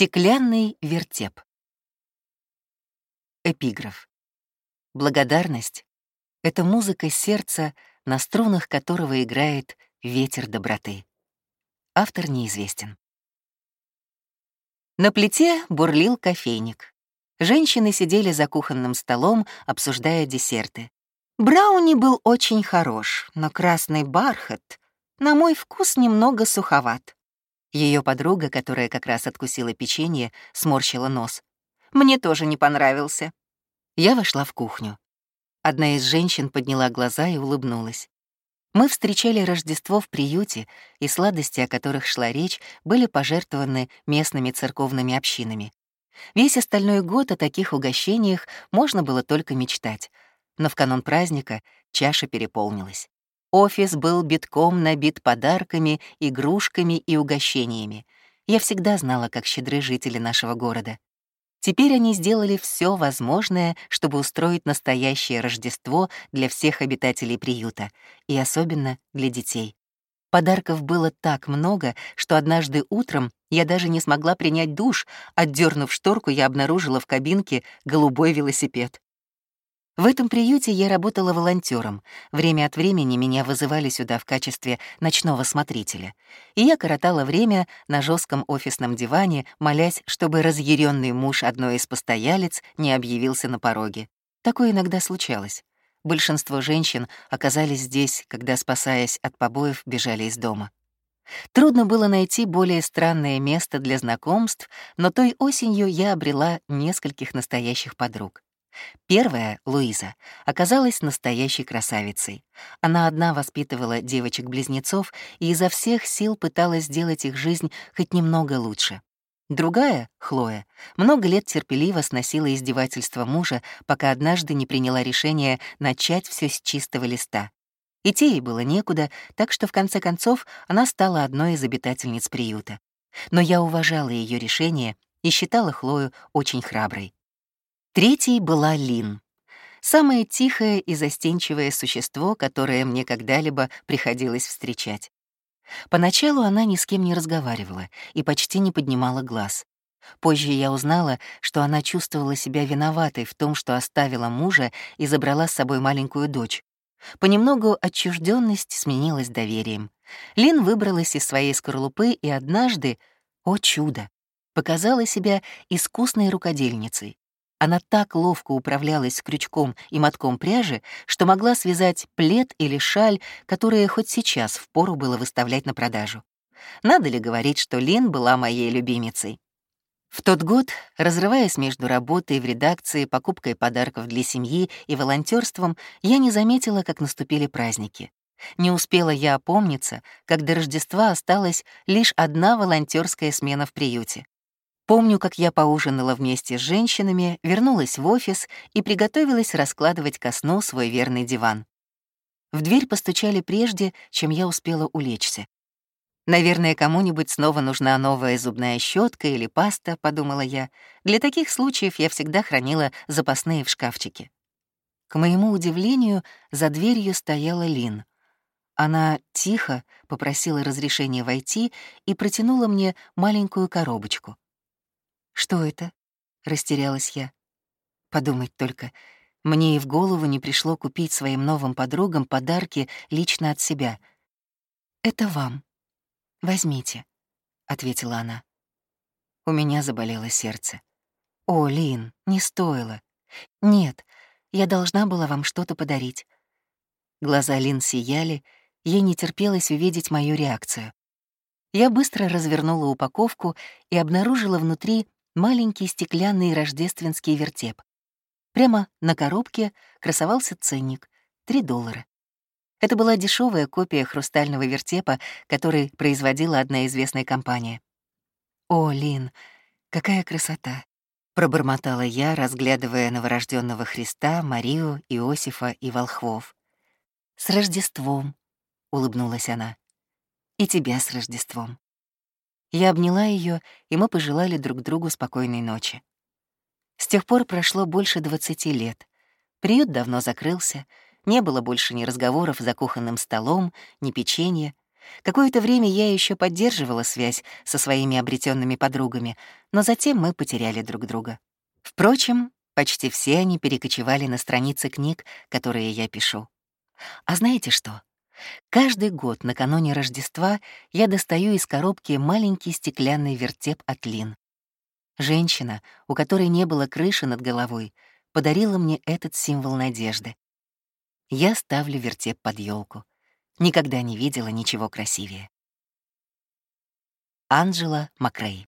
Стеклянный вертеп. Эпиграф. Благодарность — это музыка сердца, на струнах которого играет ветер доброты. Автор неизвестен. На плите бурлил кофейник. Женщины сидели за кухонным столом, обсуждая десерты. Брауни был очень хорош, но красный бархат, на мой вкус, немного суховат. Ее подруга, которая как раз откусила печенье, сморщила нос. «Мне тоже не понравился». Я вошла в кухню. Одна из женщин подняла глаза и улыбнулась. Мы встречали Рождество в приюте, и сладости, о которых шла речь, были пожертвованы местными церковными общинами. Весь остальной год о таких угощениях можно было только мечтать, но в канун праздника чаша переполнилась. Офис был битком набит подарками, игрушками и угощениями. Я всегда знала, как щедры жители нашего города. Теперь они сделали все возможное, чтобы устроить настоящее Рождество для всех обитателей приюта, и особенно для детей. Подарков было так много, что однажды утром я даже не смогла принять душ. Отдернув шторку, я обнаружила в кабинке голубой велосипед. В этом приюте я работала волонтером. Время от времени меня вызывали сюда в качестве ночного смотрителя. И я коротала время на жестком офисном диване, молясь, чтобы разъяренный муж одной из постоялец не объявился на пороге. Такое иногда случалось. Большинство женщин оказались здесь, когда, спасаясь от побоев, бежали из дома. Трудно было найти более странное место для знакомств, но той осенью я обрела нескольких настоящих подруг. Первая, Луиза, оказалась настоящей красавицей. Она одна воспитывала девочек-близнецов и изо всех сил пыталась сделать их жизнь хоть немного лучше. Другая, Хлоя, много лет терпеливо сносила издевательства мужа, пока однажды не приняла решение начать все с чистого листа. Идти ей было некуда, так что в конце концов она стала одной из обитательниц приюта. Но я уважала ее решение и считала Хлою очень храброй. Третьей была Лин. Самое тихое и застенчивое существо, которое мне когда-либо приходилось встречать. Поначалу она ни с кем не разговаривала и почти не поднимала глаз. Позже я узнала, что она чувствовала себя виноватой в том, что оставила мужа и забрала с собой маленькую дочь. Понемногу отчужденность сменилась доверием. Лин выбралась из своей скорлупы и однажды, о чудо, показала себя искусной рукодельницей. Она так ловко управлялась крючком и мотком пряжи, что могла связать плед или шаль, которые хоть сейчас впору было выставлять на продажу. Надо ли говорить, что Лин была моей любимицей? В тот год, разрываясь между работой в редакции, покупкой подарков для семьи и волонтерством, я не заметила, как наступили праздники. Не успела я опомниться, как до Рождества осталась лишь одна волонтерская смена в приюте. Помню, как я поужинала вместе с женщинами, вернулась в офис и приготовилась раскладывать ко сну свой верный диван. В дверь постучали прежде, чем я успела улечься. «Наверное, кому-нибудь снова нужна новая зубная щетка или паста», — подумала я. Для таких случаев я всегда хранила запасные в шкафчике. К моему удивлению, за дверью стояла Лин. Она тихо попросила разрешения войти и протянула мне маленькую коробочку. «Что это?» — растерялась я. Подумать только, мне и в голову не пришло купить своим новым подругам подарки лично от себя. «Это вам. Возьмите», — ответила она. У меня заболело сердце. «О, Лин, не стоило. Нет, я должна была вам что-то подарить». Глаза Лин сияли, ей не терпелось увидеть мою реакцию. Я быстро развернула упаковку и обнаружила внутри маленький стеклянный рождественский вертеп. Прямо на коробке красовался ценник — 3 доллара. Это была дешевая копия хрустального вертепа, который производила одна известная компания. «О, Лин, какая красота!» — пробормотала я, разглядывая новорожденного Христа, Марию, Иосифа и волхвов. «С Рождеством», — улыбнулась она. «И тебя с Рождеством». Я обняла ее, и мы пожелали друг другу спокойной ночи. С тех пор прошло больше двадцати лет. Приют давно закрылся, не было больше ни разговоров за кухонным столом, ни печенья. Какое-то время я еще поддерживала связь со своими обретенными подругами, но затем мы потеряли друг друга. Впрочем, почти все они перекочевали на страницы книг, которые я пишу. А знаете что? Каждый год накануне Рождества я достаю из коробки маленький стеклянный вертеп от Лин. Женщина, у которой не было крыши над головой, подарила мне этот символ надежды. Я ставлю вертеп под елку. Никогда не видела ничего красивее. Анджела Макрей